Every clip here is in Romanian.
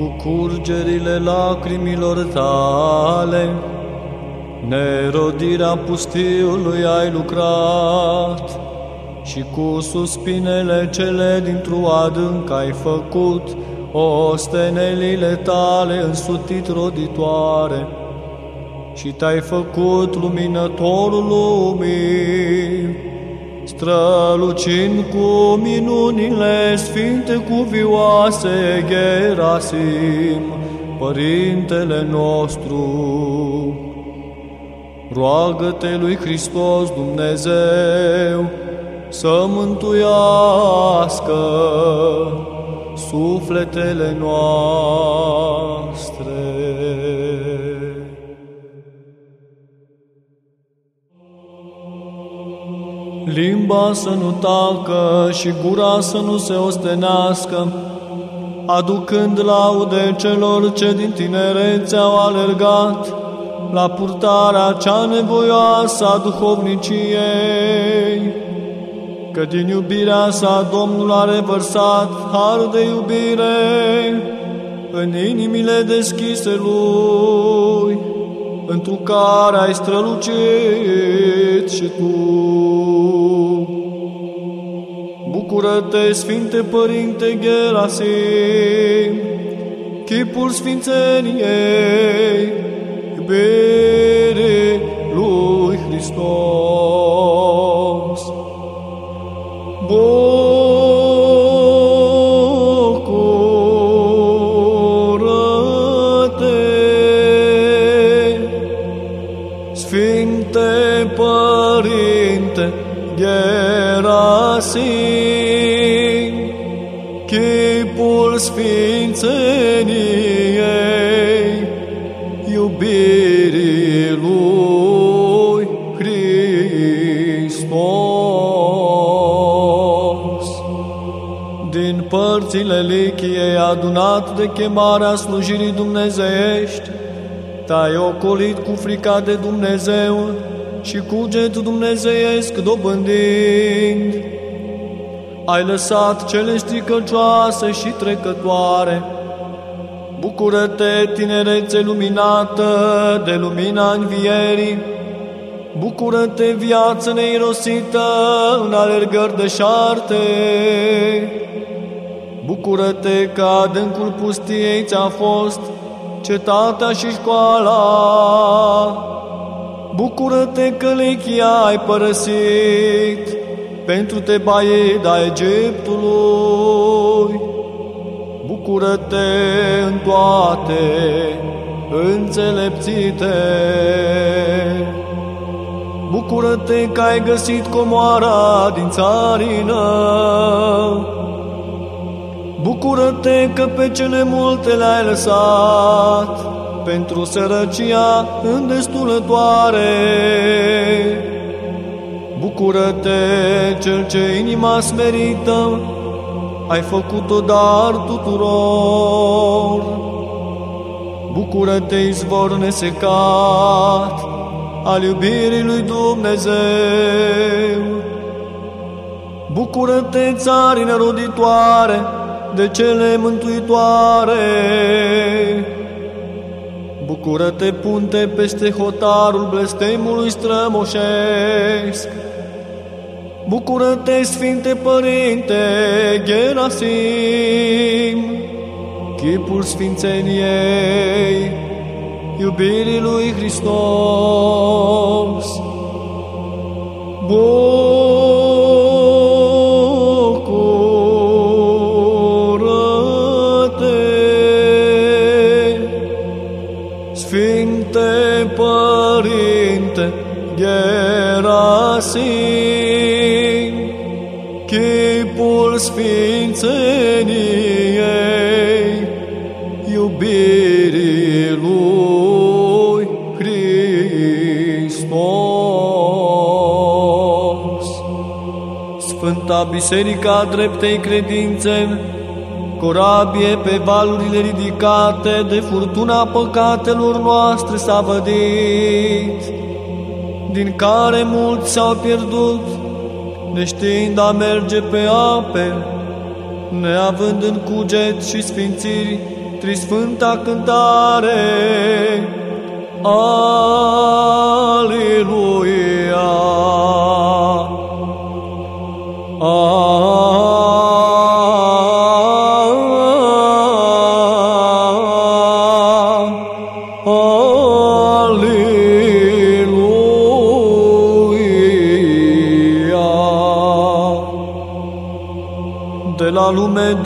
cu curgerile lacrimilor tale, nerodirea pustiului ai lucrat și cu suspinele cele dintr-o adânc ai făcut ostenelile tale însutit roditoare. Și te-ai făcut luminătorul lumii, strălucind cu minunile sfinte cuvioase Gerasim, Părintele nostru. Roagă-te lui Hristos Dumnezeu să mântuiască sufletele noastre. Limba să nu tacă și gura să nu se ostenească, aducând laude celor ce din tinerețe au alergat la purtarea cea nevoioasă a duhovniciei că din iubirea sa Domnul a revărsat har de iubire în inimile deschise Lui, întru care ai strălucit și Tu. Bucură-te, Sfinte Părinte Gerasim, chipul Sfințeniei, iubire lui Hristos. Bucură-te, de chemarea slujirii dumnezeiești, te-ai ocolit cu frica de Dumnezeu și cuget dumnezeiesc dobândind. Ai lăsat cele stricăcioase și trecătoare. Bucură-te, tinerețe luminată de lumina învierii. Bucură-te, viață neirosită în alergări de șarte. Bucură-te că adâncul pustiei ți-a fost cetatea și școala. Bucură-te că lechia ai părăsit pentru Tebaida Egiptului. Bucură-te în toate înțelepțite. Bucură-te că ai găsit comoara din țarină. Bucură-te că pe cele multe le-ai lăsat pentru sărăcia îndestulătoare. Bucură-te, cel ce inima smerită, ai făcut-o dar tuturor. Bucură-te, izvor nesecat al iubirii lui Dumnezeu. Bucură-te, țarină roditoare, de cele mântuitoare. Bucură-te, punte peste hotarul blestemului strămoșesc. Bucură-te, Sfinte Părinte Gerasim, chipul Sfințeniei, iubirii lui Hristos. Bucură-te, Sfințeniei, iubirii lui Hristos. Sfânta Biserica Dreptei Credințe, corabie pe valurile ridicate de furtuna păcatelor noastre s-a vădit, din care mulți s-au pierdut, neștiind a merge pe ape, neavând în cuget și sfințiri trisfânta cântare. Aleluia!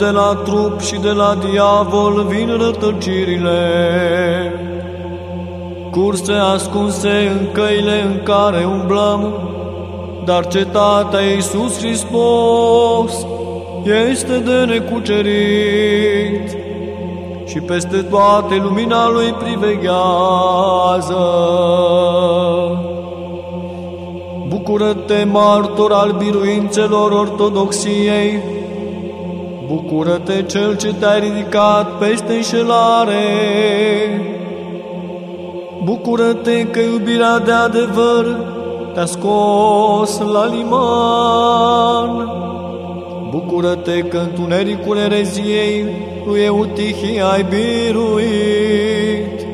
De la trup și de la diavol vin rătăcirile. Curse ascunse în căile în care umblăm, dar cetatea Iisus Hristos este de necucerit și peste toate lumina Lui priveghează. Bucură-te, martor al biruințelor ortodoxiei, Bucură-te, Cel ce te-ai ridicat peste înșelare! Bucură-te că iubirea de adevăr te-a scos la liman! Bucură-te că întunericul ereziei lui Eutihie ai biruit!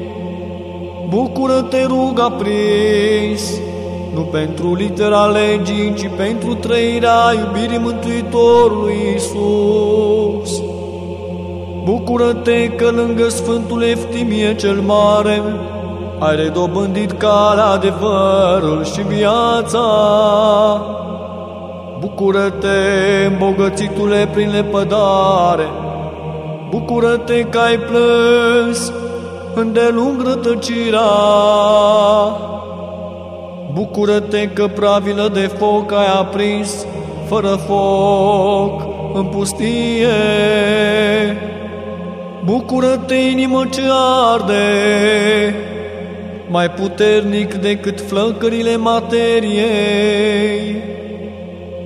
Bucură-te, ruga prins! Nu pentru litera legii, ci pentru trăirea iubirii Mântuitorului Isus. Bucură-te că lângă Sfântul Eftimie cel Mare ai redobândit calea, adevărul și viața. Bucură-te, îmbogățitule prin lepădare, Bucură-te că ai plâns îndelung rătăcirea, Bucură-te că pravilă de foc ai aprins, fără foc, în pustie. Bucură-te, inimă ce arde, mai puternic decât flăcările materiei.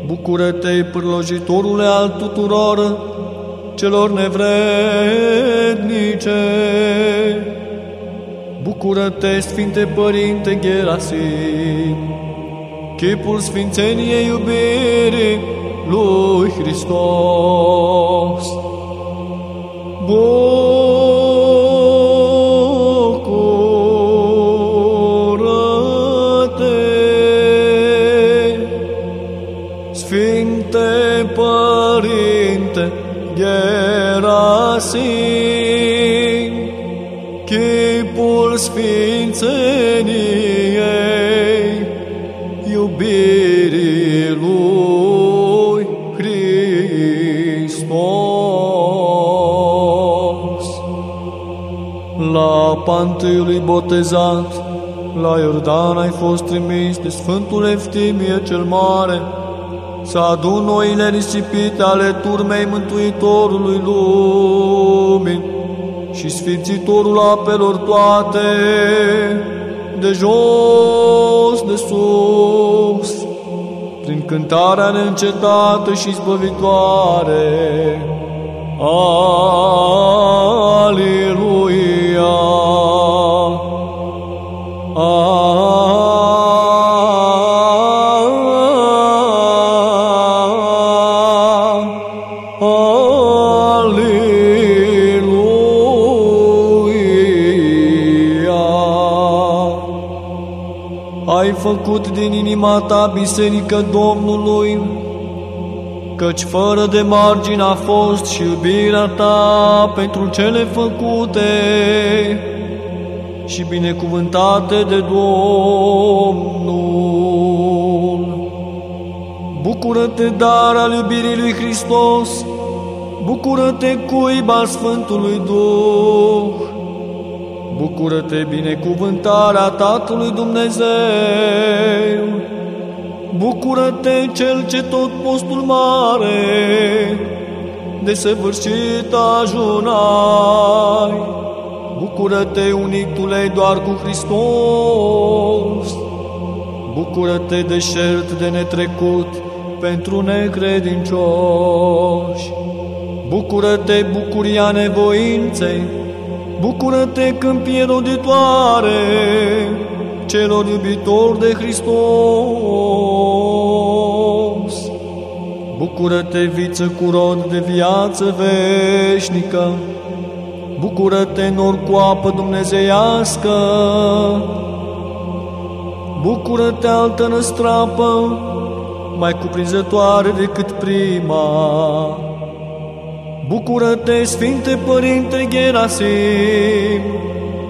Bucură-te, pârlojitorule al tuturor celor nevrednice. Bucură-te, Sfinte Părinte Gerasim, chipul Sfințeniei iubirii lui Hristos. Bucură-te, Sfinte Părinte Gerasim, Sfințeniei, iubirii lui Hristos. La pantâiului botezat, la Iordan ai fost trimis de Sfântul Eftimie cel Mare, să adun noile risipite ale turmei Mântuitorului lumii, și sfințitorul apelor toate, de jos, de sus, prin cântarea neîncetată și zbăvitoare. Aleluia! Făcut din inima ta biserică Domnului, căci fără de margine a fost și iubirea ta pentru cele făcute și binecuvântate de Domnul. Bucură-te, dar al iubirii lui Hristos, bucură-te, cuiba Sfântului Duh, Bucură-te, binecuvântarea Tatălui Dumnezeu! Bucură-te, Cel ce tot postul mare de săvârșit ajunai! Bucură-te, unitule doar cu Hristos! Bucură-te, deșert de netrecut pentru necredincioși! Bucură-te, bucuria nevoinței, Bucură-te, câmpie roditoare, celor iubitori de Hristos. Bucură-te, viță cu rod de viață veșnică. Bucură-te, nor cu apă dumnezeiască! Bucură-te, altă năstrapă, mai cuprinzătoare decât prima! Bucură-te, Sfinte Părinte Gerasim,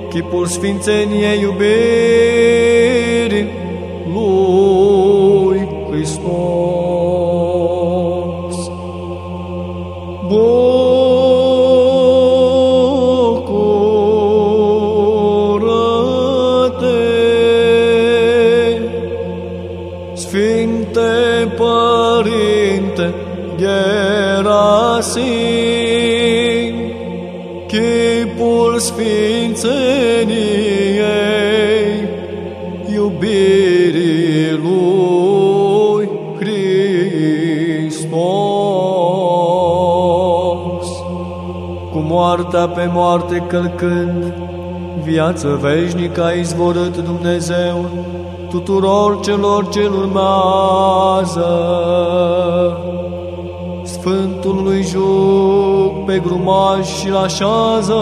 chipul Sfințeniei iubirii lui Hristos. Sfințeniei, iubirii lui Hristos. Cu moartea pe moarte călcând, viață veșnică a izvorât Dumnezeu tuturor celor ce urmează. Sfântul lui Juc pe grumaj și l așează,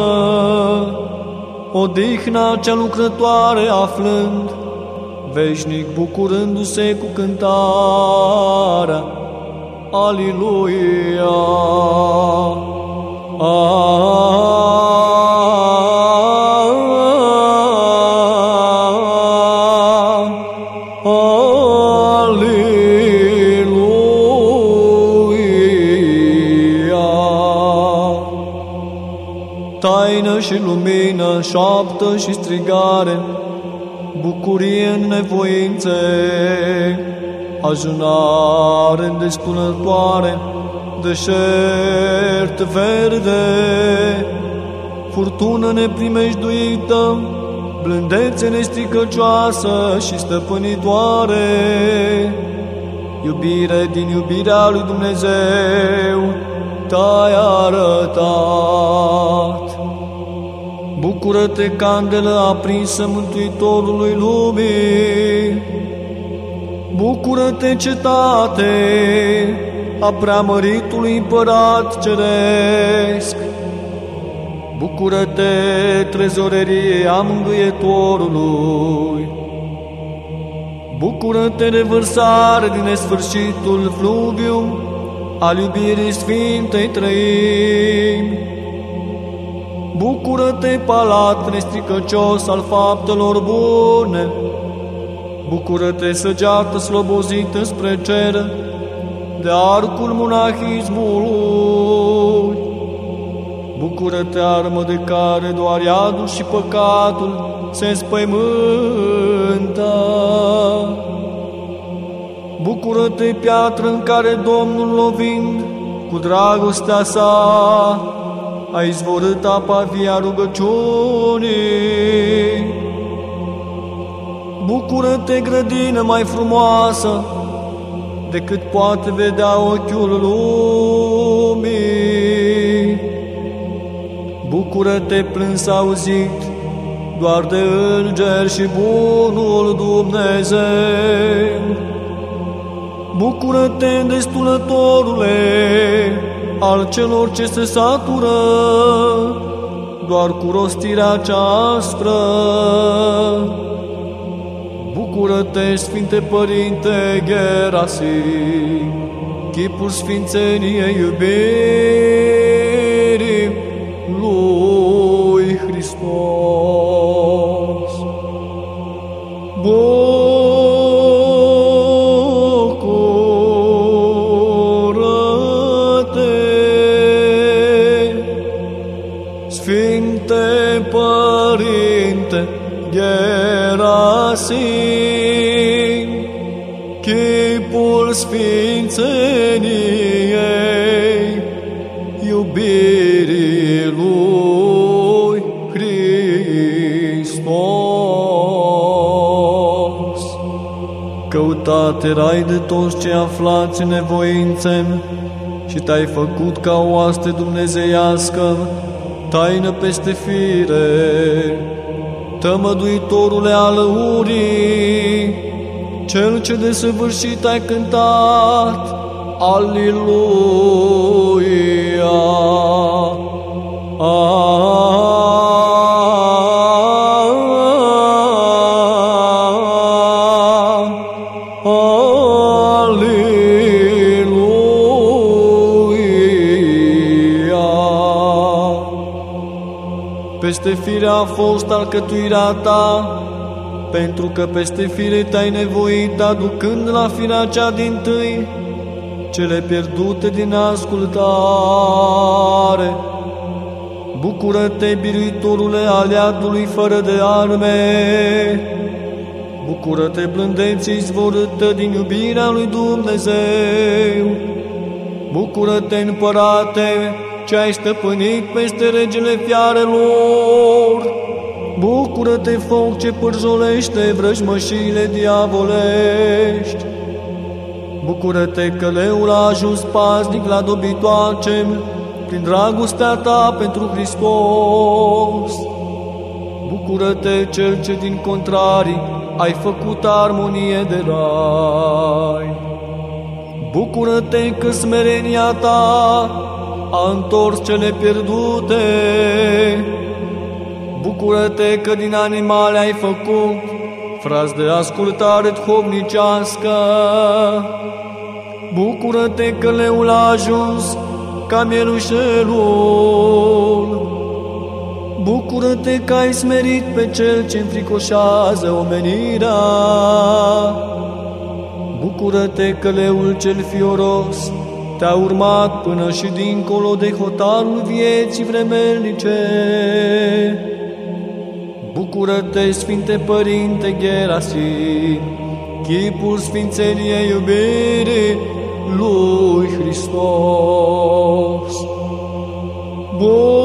odihna cea lucrătoare aflând, veșnic bucurându-se cu cântarea. Aliluia! Aliluia! Și lumină, șoaptă și strigare, bucurie în nevoințe, ajunare îndespunătoare, deșert verde, furtună neprimejduită, blândețe nestricăcioasă și stăpânitoare, iubire din iubirea lui Dumnezeu, te-ai arătat. Bucură-te, candelă aprinsă Mântuitorului lumii! Bucură-te, cetate a preamăritului împărat ceresc! Bucură-te, trezorerie a mângâietorului! Bucură-te, revărsare din nesfârșitul fluviu al iubirii Sfintei Trăimi! Bucură-te, palat nestricăcios al faptelor bune! Bucură-te, săgeată slobozită spre cer de arcul monahismului! Bucură-te, armă de care doar iadul și păcatul se spăimântă! Bucură-te, piatră în care Domnul lovind cu dragostea sa a izvorât apa via rugăciunii. Bucură-te, grădină mai frumoasă decât poate vedea ochiul lumii. Bucură-te, plâns auzit doar de înger și bunul Dumnezeu. Bucură-te, destulătorule, al celor ce se satură, doar cu rostirea cea aspră. Bucură-te, Sfinte Părinte Gerasim, chipul Sfințeniei iubirii lui chipul Sfințeniei, iubirii lui Hristos. Căutat erai de toți cei aflați în nevoințe și te-ai făcut ca o oaste dumnezeiască, taină peste fire, tămăduitorule al urii, cel ce de săvârșit ai cântat, Aliluia! Peste firea a fost alcătuirea ta, pentru că peste fire te-ai nevoit, aducând la firea cea din tâi, cele pierdute din ascultare. Bucură-te, biruitorule aliatului fără de arme! Bucură-te, blândeții zvorâtă din iubirea lui Dumnezeu! Bucură-te, împărate, ce ai stăpânit peste regele fiarelor! Bucură-te, foc ce pârzolește vrăjmășile diavolești! Bucură-te că leul a ajuns paznic la dobitoace prin dragostea ta pentru Hristos. Bucură-te, cel ce din contrarii ai făcut armonie de rai. Bucură-te că smerenia ta a întors cele pierdute. Bucură-te că din animale ai făcut fraz de ascultare duhovnicească. Bucură-te că leul a ajuns ca mielușelul. Bucură-te că ai smerit pe cel ce înfricoșează omenirea. Bucură-te că leul cel fioros te-a urmat până și dincolo de hotarul vieții vremelnice. Bucură-te, Sfinte Părinte Gerasim, chipul Sfințeniei iubirii lui Hristos. Bucură-te,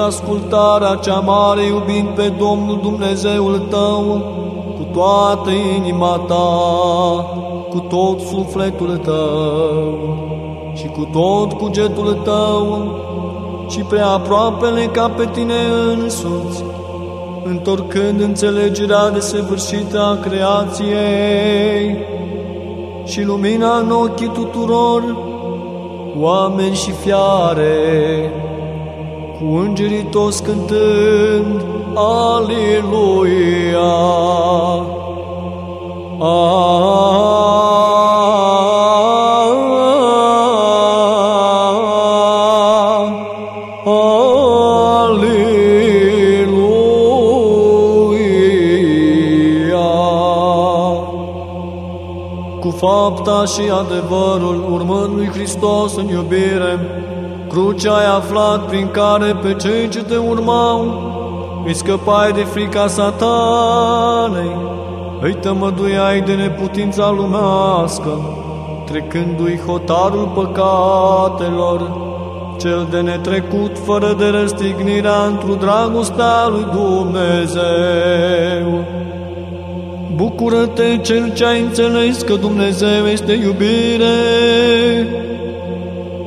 ascultarea cea mare iubind pe Domnul Dumnezeul tău cu toată inima ta, cu tot sufletul tău și cu tot cugetul tău și prea aproapele ca pe tine însuți, întorcând înțelegerea desăvârșită a creației și lumina în ochii tuturor, oameni și fiare, cu îngerii toți cântând, Aleluia! Aleluia! Cu fapta și adevărul urmând lui Hristos în iubire, crucea ai aflat prin care pe cei ce te urmau îi scăpai de frica satanei, îi tămăduiai de neputința lumească, trecându-i hotarul păcatelor, cel de netrecut fără de răstignirea într-o dragostea lui Dumnezeu. Bucură-te, cel ce ai înțeles că Dumnezeu este iubire.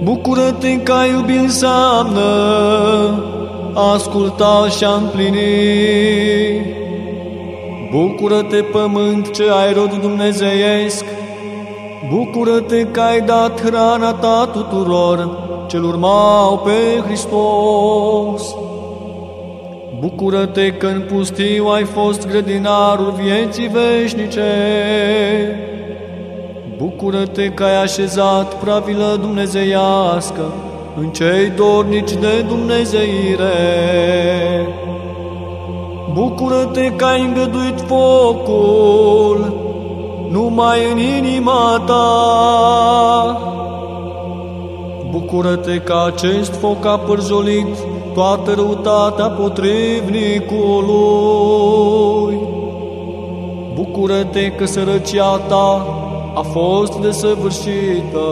Bucură-te că ai iubi înseamnă asculta și a împlini. Bucură-te, pământ ce ai rod dumnezeiesc. Bucură-te că ai dat hrana ta tuturor ce urmau pe Hristos. Bucură-te că în pustiu ai fost grădinarul vieții veșnice. Bucură-te că ai așezat pravilă dumnezeiască în cei dornici de Dumnezeire. Bucură-te că ai îngăduit focul numai în inima ta. Bucură-te că acest foc a părzolit toată răutatea potrivnicului. Bucură-te că sărăcia ta a fost desăvârșită.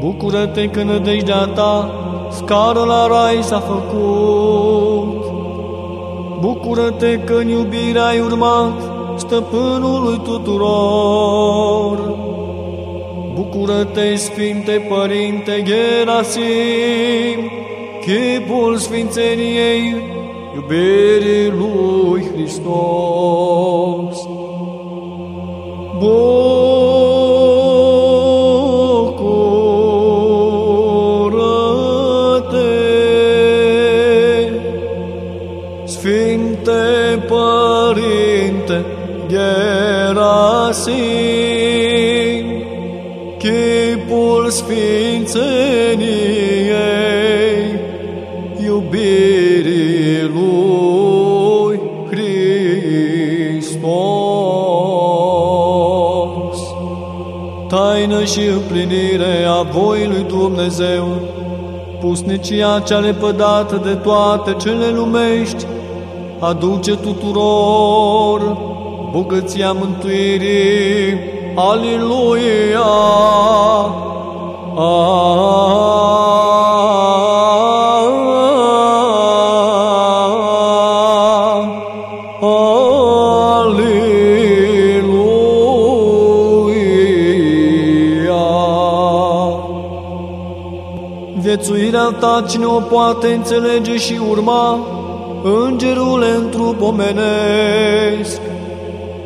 Bucură-te că nădejdea ta scară la rai s-a făcut. Bucură-te că în iubire ai urmat stăpânului tuturor. Bucură-te, Sfinte Părinte Gerasim, chipul sfințeniei, iubirii lui Hristos. Taină și împlinire a voii lui Dumnezeu, pusnicia cea lepădată de toate cele lumești, aduce tuturor bogăția mântuirii. Aleluia! Aleluia! Viețuirea ta cine o poate înțelege și urma, Îngerul în trup omenesc,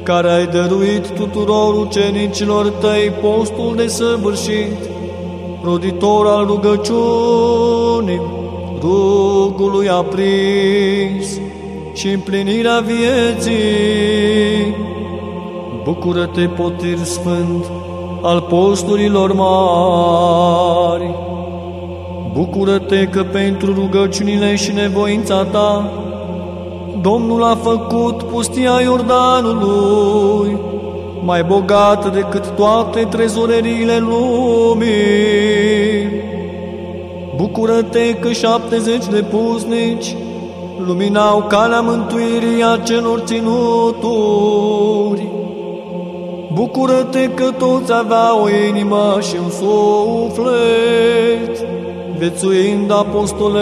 care ai dăruit tuturor ucenicilor tăi postul de săvârșit, roditor al rugăciunii, rugului aprins și împlinirea vieții. Bucură-te, potir sfânt, al posturilor mari. Bucură-te că pentru rugăciunile și nevoința ta, Domnul a făcut pustia Iordanului mai bogată decât toate trezoreriile lumii. Bucură-te că 70 de puznici luminau calea mântuirii acelor ținuturi. Bucură-te că toți aveau o inimă și un suflet, vețuind apostolește.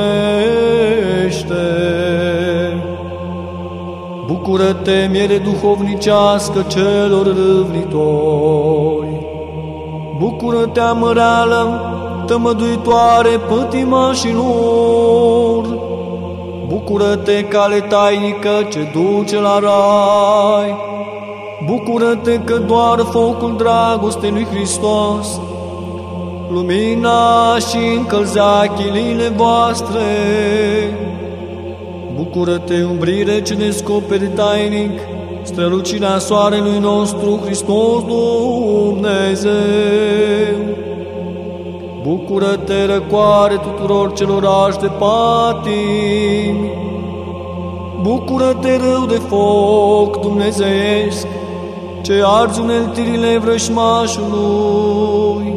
Bucură-te, miere duhovnicească celor râvnitori. Bucură-te, amăreală, tămăduitoare pătimașilor. Bucură-te, cale tainică ce duce la rai. Bucură-te că doar focul dragostei lui Hristos lumina și încălzea chilile voastre. Bucură-te, umbrire ce descoperi tainic, strălucirea soarelui nostru, Hristos Dumnezeu. Bucură-te, răcoare tuturor celor de patimi. Bucură-te, râu de foc dumnezeiesc, ce arzi uneltirile vrășmașului.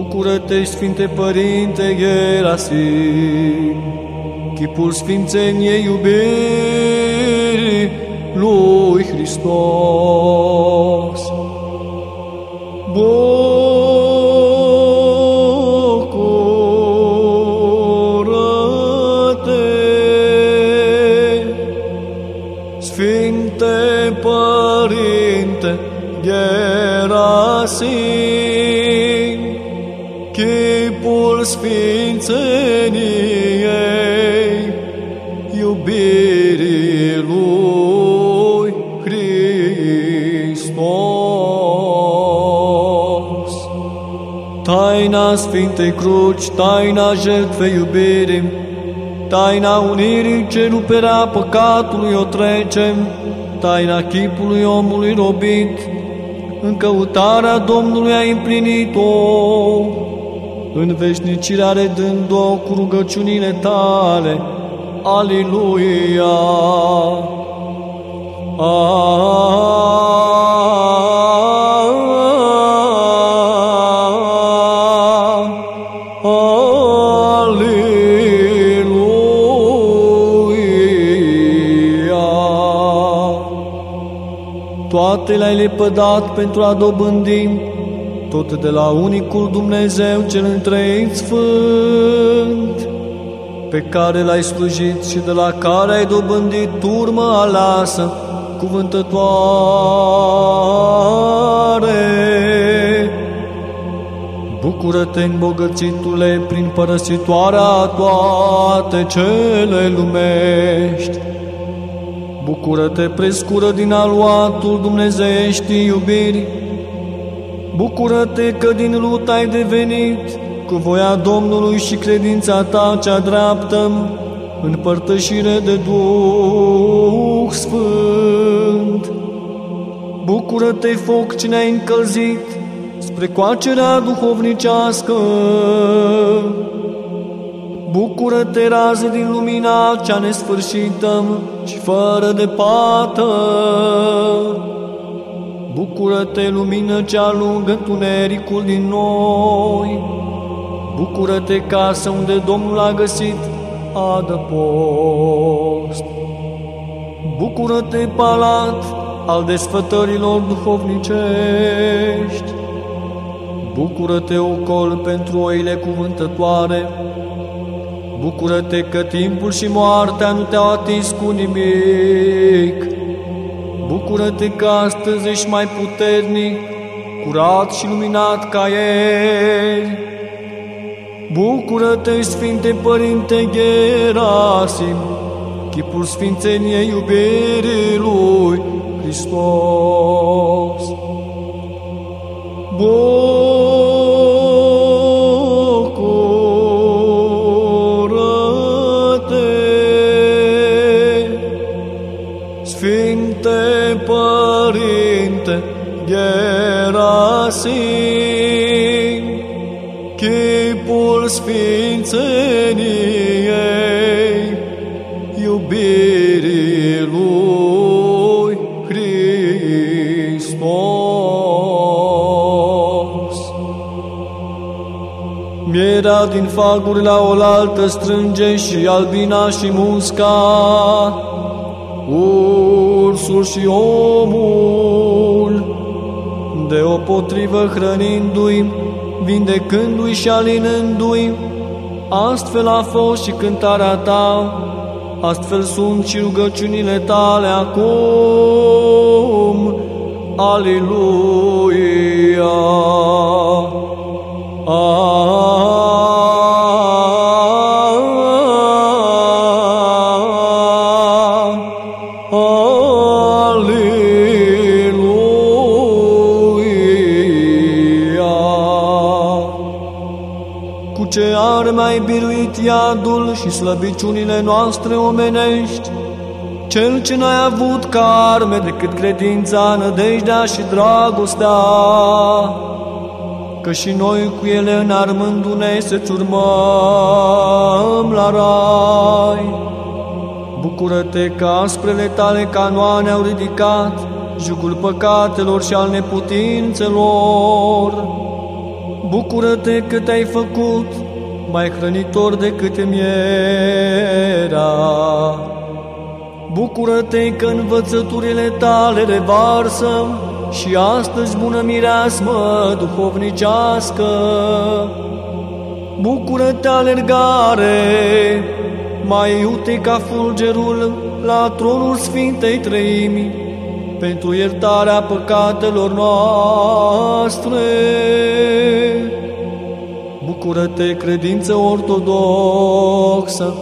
Bucură-te, Sfinte Părinte Gerasim, chipul sfințeniei iubirii lui Hristos. Bucură-te, Sfintei Cruci, taina jertfei iubirii, taina unirii ce ruperea păcatului o trecem, taina chipului omului robit, în căutarea Domnului a împlinit-o, în veșnicirea redând-o cu rugăciunile tale. Aleluia! Aleluia! Toate le-ai lepădat pentru a dobândi tot de la unicul Dumnezeu cel întreit sfânt, pe care l-ai slujit și de la care ai dobândit turmă aleasă, cuvântătoare. Bucură-te, îmbogățitule, prin părăsitoarea toate cele lumești. Bucură-te, prescură din aluatul dumnezeiești iubiri. Bucură-te că din lut ai devenit, cu voia Domnului și credința ta cea dreaptă, în părtășire de Duh Sfânt. Bucură-te, foc ce ne-ai încălzit, spre coacerea duhovnicească. Bucură-te, rază din lumina cea nesfârșită și fără de pată. Bucură-te, lumină cea lungă întunericul din noi. Bucură-te, casă unde Domnul a găsit adăpost. Bucură-te, palat al desfătărilor duhovnicești. Bucură-te, ocol, pentru oile cuvântătoare. Bucură-te că timpul și moartea nu te-au atins cu nimic. Bucură-te că astăzi ești mai puternic, curat și luminat ca ieri. Bucură-te, Sfinte Părinte Gerasim, chipul Sfințeniei iubirii Lui Hristos. Bucură-te, Sfințeniei iubirii lui Hristos. Mierea din faguri la oaltă strânge și albina și musca, ursul și omul, de o potrivă hrănindu-i, vindecându-i și alinându-i, astfel a fost și cântarea ta, astfel sunt și rugăciunile tale acum. Aleluia! Cu ai biruit iadul și slăbiciunile noastre omenești, cel ce n-ai avut ca arme decât credința, nădejdea și dragostea, că și noi cu ele înarmându-ne să-ți urmăm la rai. Bucură-te că asprele tale canoane au ridicat jugul păcatelor și al neputințelor. Bucură-te că te-ai făcut mai hrănitor decât mierea. Bucură-te că învățăturile tale revarsă și astăzi bună mireasmă duhovnicească. Bucură-te alergare, mai iute ca fulgerul la tronul Sfintei Treimi, pentru iertarea păcatelor noastre. Bucură-te, credință ortodoxă,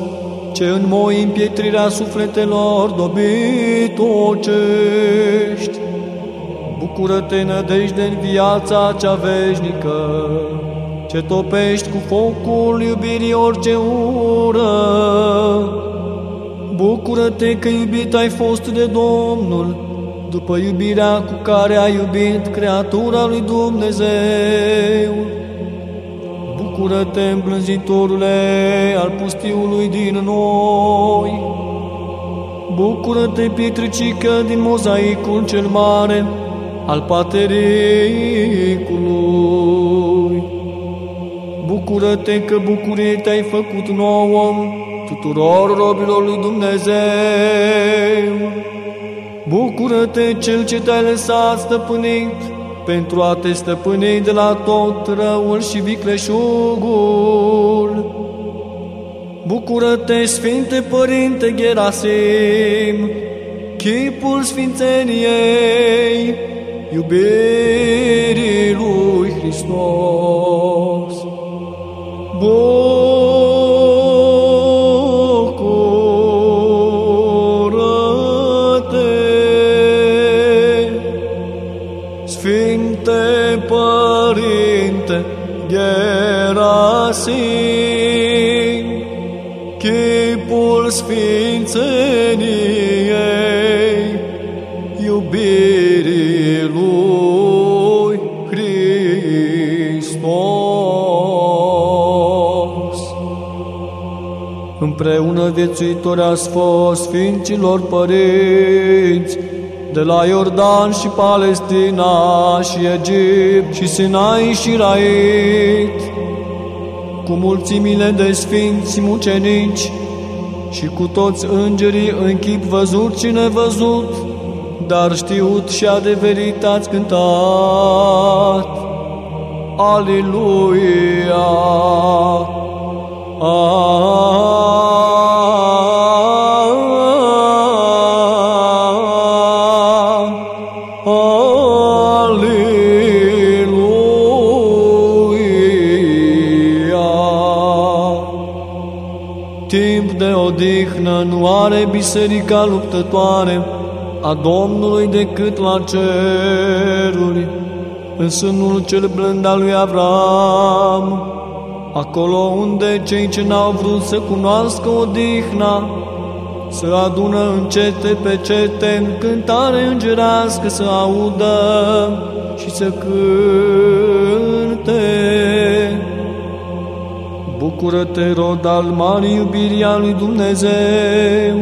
ce înmoi împietrirea sufletelor dobitocești. Bucură-te, nădejde în viața cea veșnică, ce topești cu focul iubirii orice ură. Bucură-te că iubit ai fost de Domnul, după iubirea cu care ai iubit creatura lui Dumnezeu. Bucură-te, îmblânzitorule al pustiului din noi. Bucură-te, pietricică din mozaicul cel mare al patericului. Bucură-te că bucurie te-ai făcut nouă tuturor robilor lui Dumnezeu. Bucură-te, Cel ce te-ai lăsat stăpânit, pentru a te stăpâni de la tot răul și vicleșugul. Bucură-te, Sfinte Părinte Gerasim, chipul Sfințeniei, iubirii lui Hristos. Bucură-te, Gerasim, chipul Sfințeniei, iubirii lui Hristos. Împreună viețuitori ați fost Sfinților Părinți, de la Iordan și Palestina și Egipt și Sinai și Rait, cu mulțimile de sfinți mucenici și cu toți îngerii în chip văzut și nevăzut, dar știut și adeverit ați cântat. Aliluia! Aliluia! Nu are biserica luptătoare a Domnului decât la ceruri, în sânul cel blând al lui Avram, acolo unde cei ce n-au vrut să cunoască odihna, să adună în cete pe cete, în cântare îngerească să audă și să cânte. Bucură-te, rod al marii iubirii a lui Dumnezeu!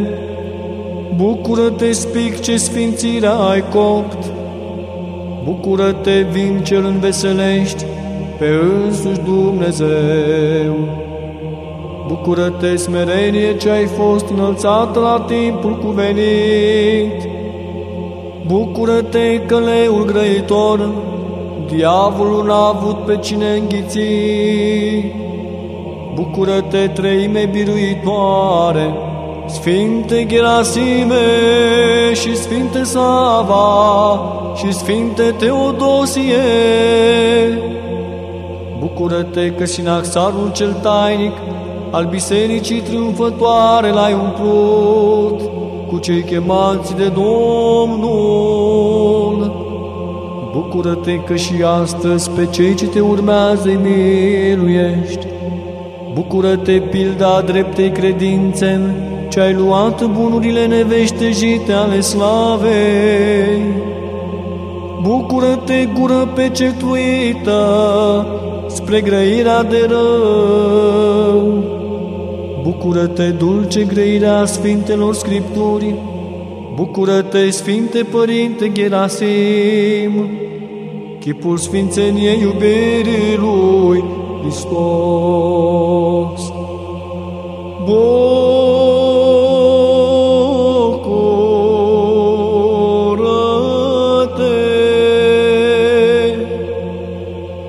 Bucură-te, spic ce sfințirea ai copt! Bucură-te, vin cel înveselești pe însuși Dumnezeu! Bucură-te, smerenie ce ai fost înălțată la timpul cuvenit! Bucură-te, căleul grăitor, diavolul n-a avut pe cine înghiți! Bucură-te, treime biruitoare, Sfinte Gerasime și Sfinte Sava și Sfinte Teodosie. Bucură-te că sinaxarul cel tainic al bisericii triumfătoare l-ai umplut cu cei chemați de Domnul. Bucură-te că și astăzi pe cei ce te urmează îi miluiești. Bucură-te, pilda dreptei credințe, ce ai luat bunurile neveștejite ale slavei. Bucură-te, gură pecetuită, spre grăirea de rău. Bucură-te, dulce grăirea Sfintelor Scripturii. Bucură-te, Sfinte Părinte Gerasim, chipul Sfințeniei iubirii Lui Hristos. Bucură-te,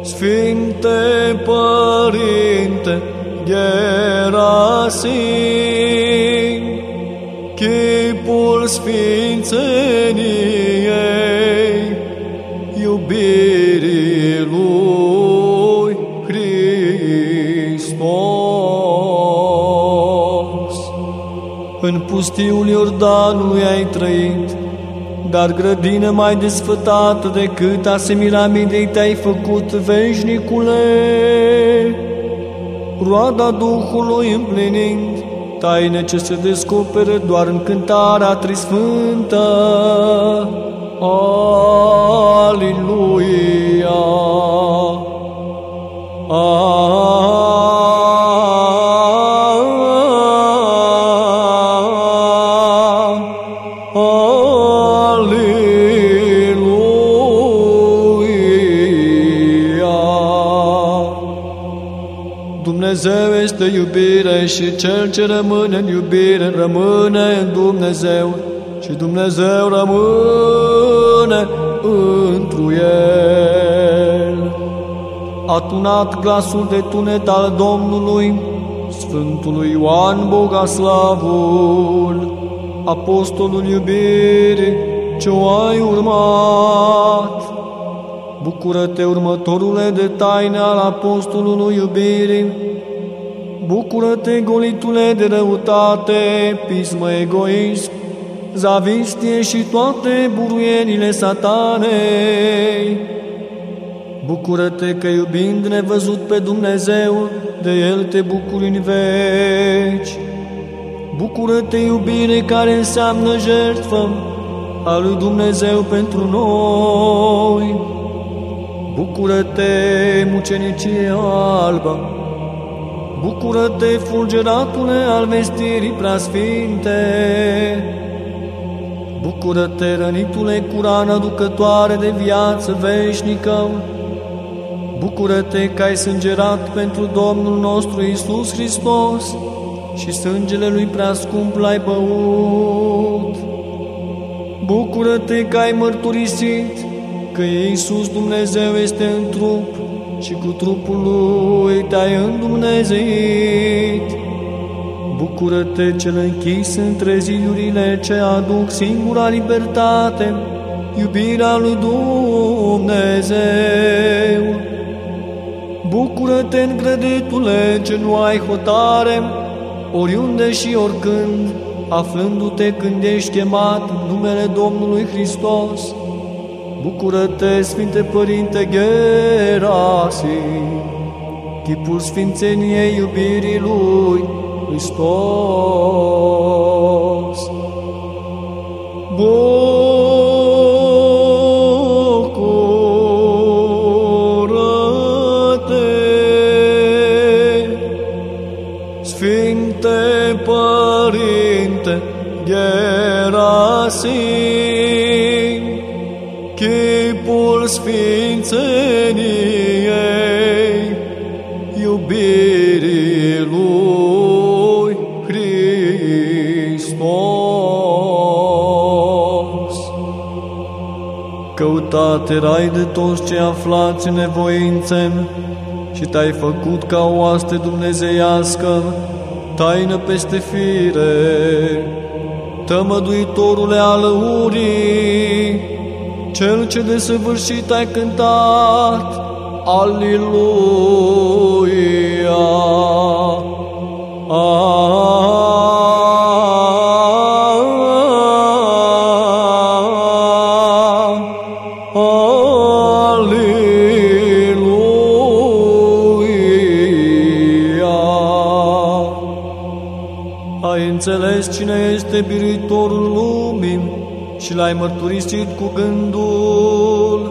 Sfinte Părinte Gerasim, chipul Sfințeniei, iubirii În pustiul Iordanului ai trăit, dar grădină mai desfătată decât a Semiramidei te-ai făcut veșnicule. Roada Duhului împlinind, taine ce se descoperă doar în cântarea trisfântă. Aliluia! Aliluia! Iubire și cel ce rămâne în iubire rămâne în Dumnezeu și Dumnezeu rămâne întru El. A tunat glasul de tunet al Domnului, Sfântului Ioan Bogoslavul, Apostolul iubirii ce o ai urmat, Bucură-te, următorule de taine al apostolului iubirii, Bucură-te, golitule de răutate, pismă egoism, zavistie și toate buruienile satanei. Bucură-te că iubind nevăzut pe Dumnezeu, de El te bucuri în veci. Bucură-te, iubire care înseamnă jertfă a lui Dumnezeu pentru noi. Bucură-te, mucenicie albă, Bucură-te, fulgeratule al vestirii preasfinte! Bucură-te, rănitule cu rană ducătoare de viață veșnică! Bucură-te că ai sângerat pentru Domnul nostru Isus Hristos și sângele Lui preascump l-ai băut! Bucură-te că ai mărturisit că Iisus Dumnezeu este în trup și cu trupul lui te-ai îndumnezeit. Bucură-te cel închis între ziurile ce aduc singura libertate, iubirea lui Dumnezeu. Bucură-te, încredetule, ce nu ai hotare, oriunde și oricând, aflându-te când ești chemat în numele Domnului Hristos. Bucură-te, Sfinte Părinte Gerasim, chipul Sfințeniei iubirii Lui Hristos. Bucură-te, Sfințeniei iubirii lui Hristos. Căutat erai de toți ce aflați în nevoințe și te-ai făcut ca o oaste dumnezeiască, taină peste fire, tămăduitorule al urii, cel ce de săvârșit ai cântat, Aliluia! Aliluia! Ai înțeles cine este biruitorul lumii și l-ai mărturisit cu gândul,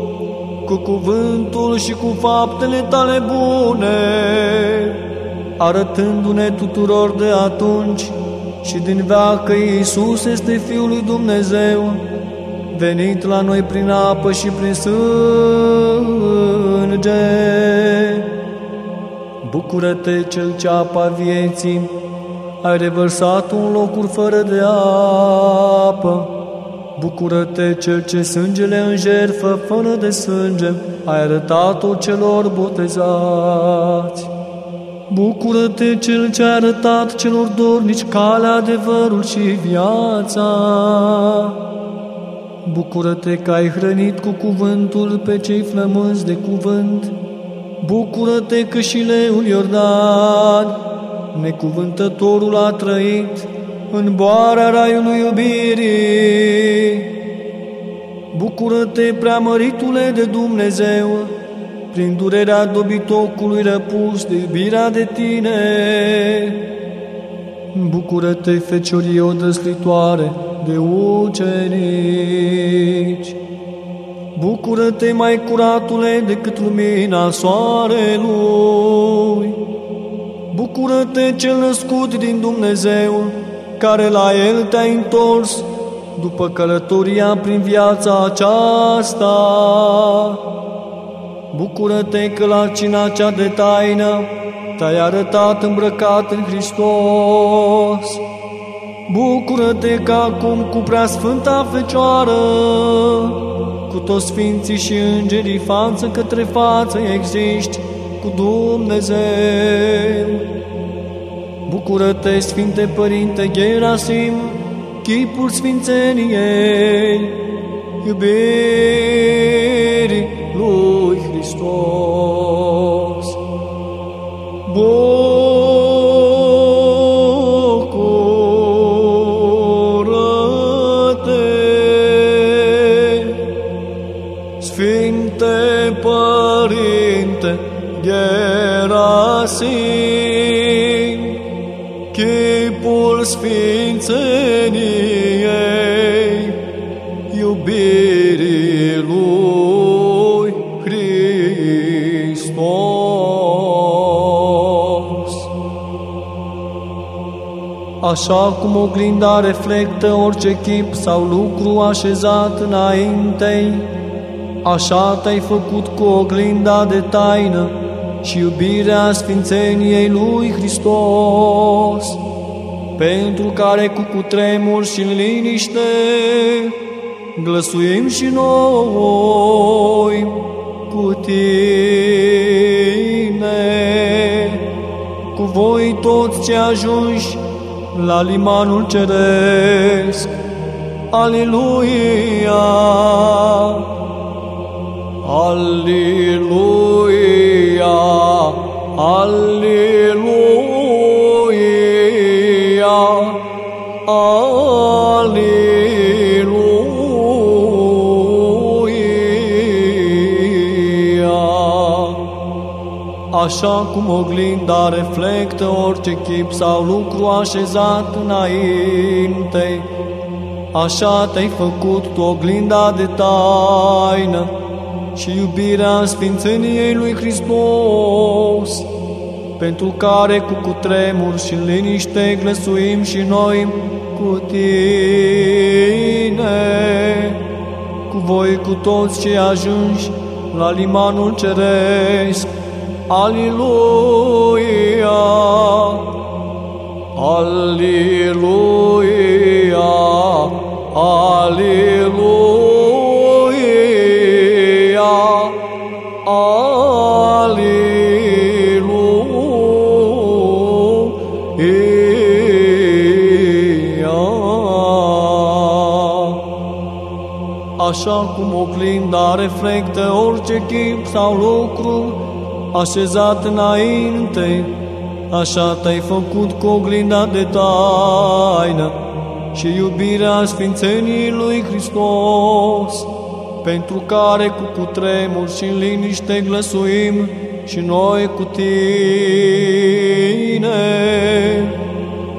cu cuvântul și cu faptele tale bune, arătându-ne tuturor de atunci și din veac că Iisus este Fiul lui Dumnezeu, venit la noi prin apă și prin sânge. Bucură-te, Cel ce apa vieții, ai revărsat un locuri fără de apă. Bucură-te, Cel ce sângele în jertfă, fără de sânge, ai arătat-o celor botezați. Bucură-te, Cel ce a arătat celor dornici calea, adevărul și viața. Bucură-te că ai hrănit cu cuvântul pe cei flămânzi de cuvânt. Bucură-te că și leul Iordan, necuvântătorul a trăit în boarea raiului iubirii. Bucură-te, preamăritule de Dumnezeu, prin durerea dobitocului răpus de iubirea de tine. Bucură-te, feciorie odăslitoare de ucenici. Bucură-te, mai curatule decât lumina soarelui. Bucură-te, cel născut din Dumnezeu, care la El te-ai întors după călătoria prin viața aceasta. Bucură-te că la cina cea de taină te-ai arătat îmbrăcat în Hristos. Bucură-te că acum cu preasfânta Fecioară, cu toți sfinții și îngerii față către față existi cu Dumnezeu. Bucură-te, Sfinte Părinte Gerasim, chipul Sfințeniei, iubirii lui Hristos. Bucură-te, Sfințeniei, iubirii lui Hristos. Așa cum oglinda reflectă orice chip sau lucru așezat înaintei, așa te-ai făcut cu oglinda de taină și iubirea sfințeniei lui Hristos, pentru care cu cutremur și în liniște glăsuim și noi cu tine, cu voi toți ce ajungi la limanul ceresc. Aleluia! Aleluia! Aleluia! Aleluia! Așa cum oglinda reflectă orice chip sau lucru așezat înainte, așa te-ai făcut tu oglinda de taină și iubirea sfințeniei lui Hristos, pentru care cu cutremur și liniște glăsuim și noi cu tine, cu voi cu toți cei ajungi la limanul ceresc. Aleluia! Aleluia! Aleluia! Reflectă orice chip sau lucru așezat înainte, așa te-ai făcut cu oglinda de taină și iubirea sfințeniei lui Hristos, pentru care cu cutremur și în liniște glăsuim și noi cu tine,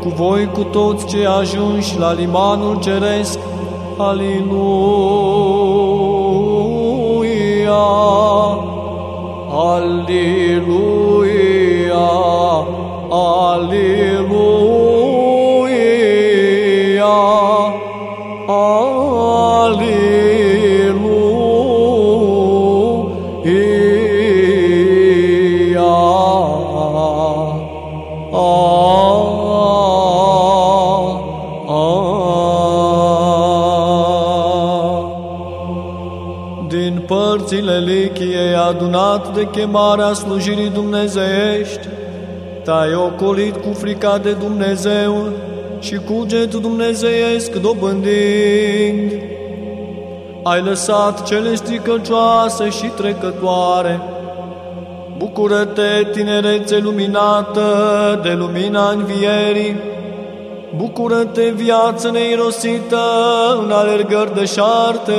cu voi cu toți ce ajungi la limanul ceresc. Aleluia! Aleluia! Aleluia! Adunat de chemarea slujirii dumnezeiești, te-ai ocolit cu frica de Dumnezeu și cuget dumnezeiesc dobândind. Ai lăsat cele stricăcioase și trecătoare. Bucură-te, tinerețe luminată de lumina învierii. Bucură-te, viață neirosită în alergări de șarte.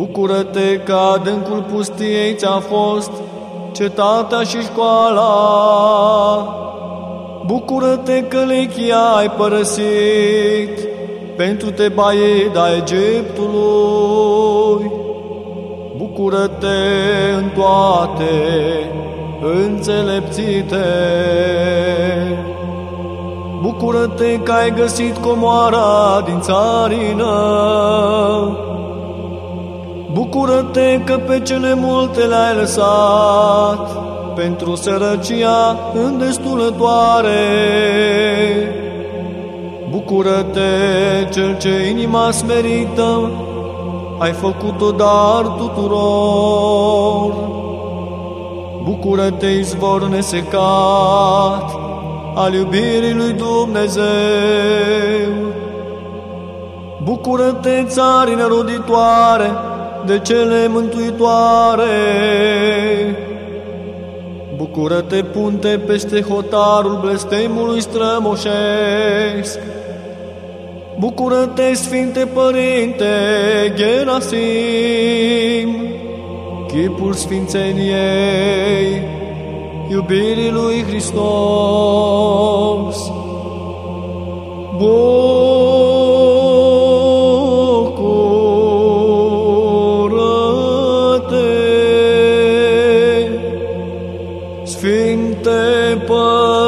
Bucură-te că adâncul pustiei ți-a fost cetatea și școala. Bucură-te că lechia ai părăsit pentru te baida Egiptului. Bucură-te în toate înțelepțite. Bucură-te că ai găsit comoara din țarină. Bucură-te că pe cele multe le-ai lăsat pentru sărăcia îndestulătoare. Bucură-te, cel ce inima smerită, ai făcut-o dar tuturor. Bucură-te, izvor nesecat al iubirii lui Dumnezeu. Bucură-te, țarină roditoare, de cele mântuitoare. Bucură-te, punte, peste hotarul blestemului strămoșesc. Bucură-te, Sfinte Părinte Gerasim, chipul Sfințeniei, iubirii lui Hristos. Bucură-te,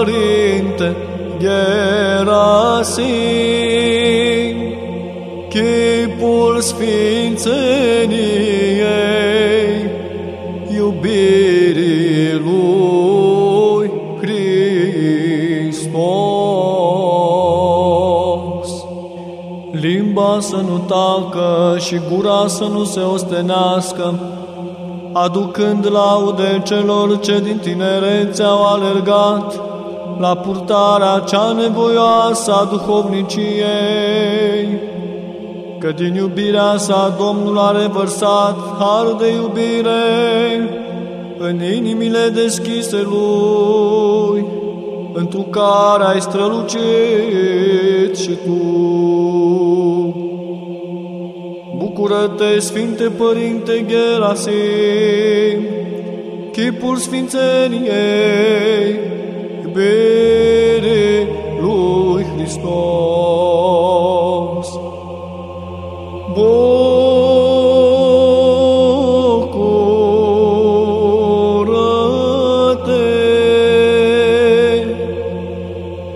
Părinte Gerasim, chipul Sfințeniei, iubirii lui Hristos. Limba să nu tacă și gura să nu se ostenească, aducând laude celor ce din tinerețe au alergat la purtarea cea nevoioasă a duhovniciei, că din iubirea sa Domnul a revărsat har de iubire în inimile deschise lui, întru care ai strălucit și tu. Bucură-te, Sfinte Părinte Gerasim, chipul Sfințeniei, iubire lui Hristos. Bucură-te,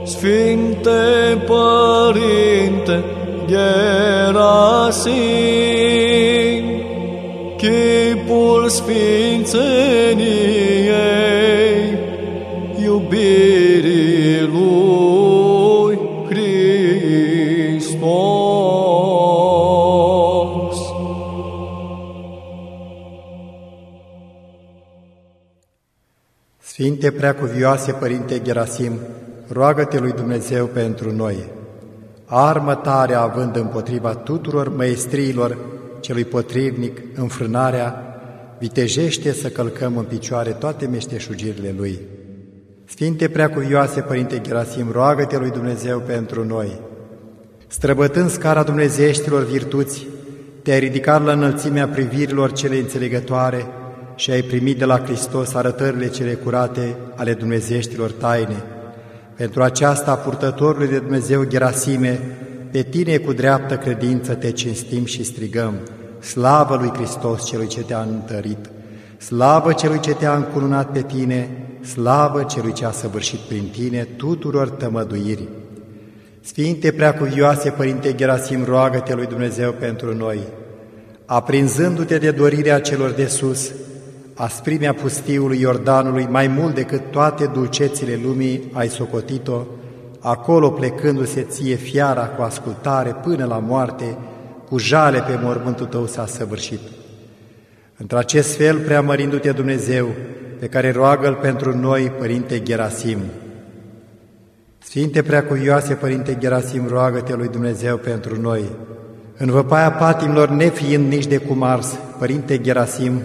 Sfinte Părinte Gerasim, chipul Sfințeniei, Sfinte Preacuvioase Părinte Gerasim, roagă-te lui Dumnezeu pentru noi. Armă tare având împotriva tuturor măestriilor celui potrivnic înfrânarea, vitejește să călcăm în picioare toate meșteșugirile Lui. Sfinte Preacuvioase Părinte Gerasim, roagă-te lui Dumnezeu pentru noi. Străbătând scara dumnezeieștilor virtuți, te-ai ridicat la înălțimea privirilor cele înțelegătoare și ai primit de la Hristos arătările cele curate ale dumnezeieștilor taine. Pentru aceasta, purtătorului de Dumnezeu Gerasime, pe tine cu dreaptă credință te cinstim și strigăm, slavă lui Hristos celui ce te-a întărit, slavă celui ce te-a încununat pe tine, slavă celui ce a săvârșit prin tine tuturor tămăduiri. Sfinte Preacuvioase Părinte Gerasim, roagă-te lui Dumnezeu pentru noi, aprinzându-te de dorirea celor de sus, asprimea pustiului Iordanului, mai mult decât toate dulcețile lumii ai socotit-o, acolo plecându-se ție fiara cu ascultare până la moarte, cu jale pe mormântul tău s-a săvârșit. Într-acest fel, preamărindu-te Dumnezeu, pe care roagă-L pentru noi, Părinte Gerasim. Sfinte Preacuvioase, Părinte Gerasim, roagă-te lui Dumnezeu pentru noi. În văpaia patimilor, nefiind nici de cum ars, Părinte Gerasim,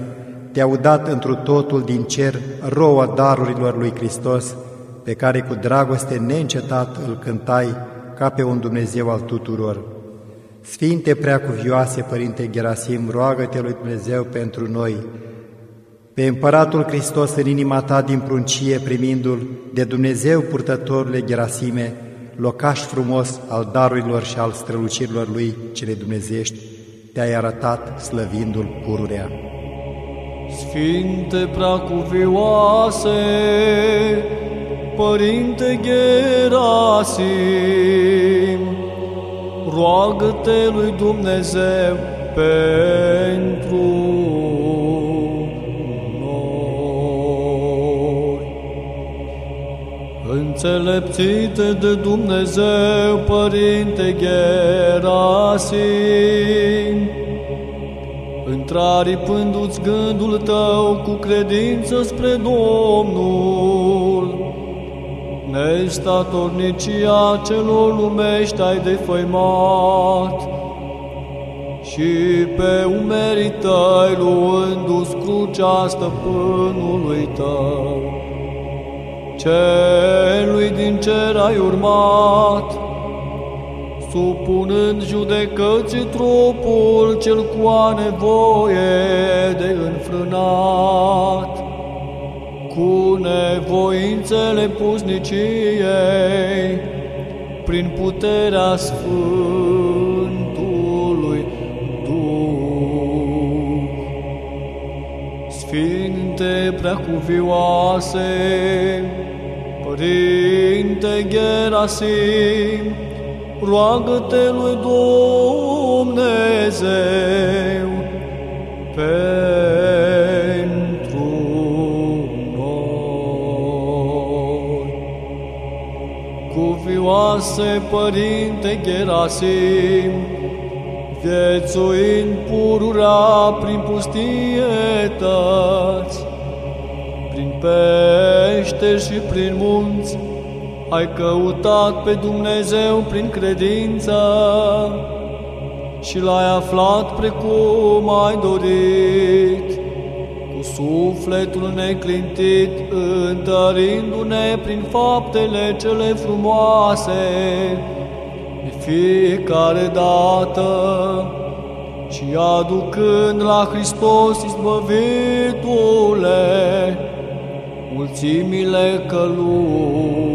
te-au dat întru totul din cer roua darurilor lui Hristos, pe care cu dragoste neîncetat îl cântai ca pe un Dumnezeu al tuturor. Sfinte Preacuvioase, Părinte Gerasim, roagă-te lui Dumnezeu pentru noi, pe Împăratul Hristos în inima ta din pruncie, primindu-L de Dumnezeu purtătorule Gerasime, locaș frumos al darurilor și al strălucirilor Lui cele dumnezeiești, te-ai arătat slăvindu-L pururea. Sfinte Preacuvioase, Părinte Gerasim, roagă-te lui Dumnezeu pentru noi. Înțelepțite de Dumnezeu, Părinte Gerasim, Întraripându-ți gândul tău cu credință spre Domnul, nestatornicia celor lumești ai defăimat și pe umerii tăi luându-ți crucea stăpânului tău. Celui din cer ai urmat, supunând judecății trupul cel cu a nevoie de înfrânat, cu nevoințele pusniciei, prin puterea Sfântului Duh. Sfinte preacuvioase, Părinte Gerasim, roagă-te lui Dumnezeu pentru noi. Cuvioase Părinte Gerasim, viețuind pururea prin pustietăți, prin pește și prin munți, ai căutat pe Dumnezeu prin credință și l-ai aflat precum ai dorit, cu sufletul neclintit, întărindu-ne prin faptele cele frumoase, de fiecare dată și aducând la Hristos izbăvitule mulțimile călugărilor.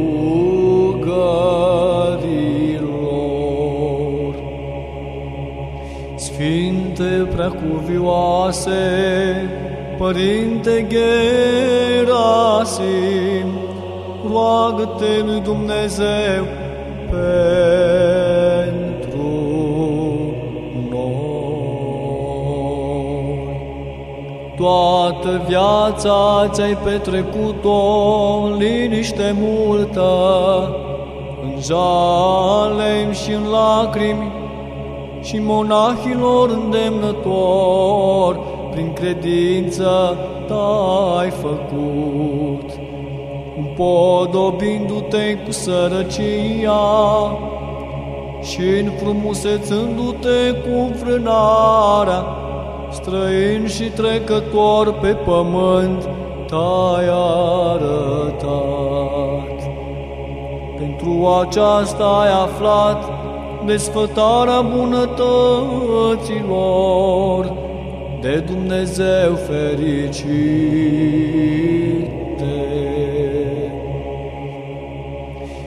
Sfinte preacuvioase, Părinte Gerasim, roagă-te lui Dumnezeu pentru noi. Toată viața ți-ai petrecut-o în liniște multă, în jale și în lacrimi, și monahilor îndemnător, prin credință t-ai făcut. Împodobindu-te cu sărăcia și înfrumusețându-te cu frânarea, străin și trecător pe pământ, t-ai arătat. Pentru aceasta ai aflat desfătarea bunătăților de Dumnezeu fericite.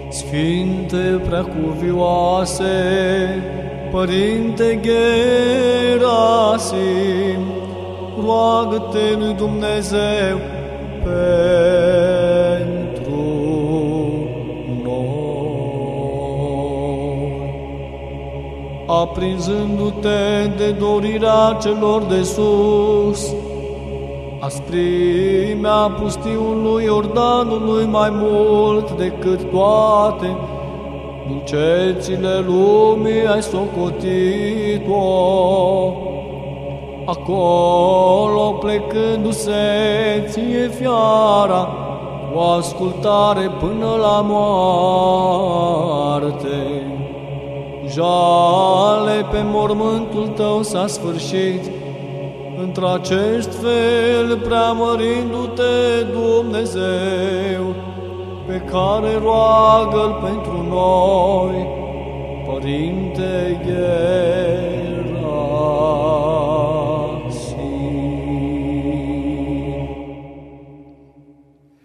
Sfinte preacuvioase, Părinte Gerasim, roagă-te lui Dumnezeu pentru Aprinzându-te de dorirea celor de sus, asprimea pustiului Iordanului mai mult decât toate, dulcețile lumii ai socotit-o. Acolo plecându-se ție fiara, o ascultare până la moarte. Jale pe mormântul tău s-a sfârșit, într-acest fel preamărindu-te Dumnezeu, pe care roagă-L pentru noi, Părinte Ghe.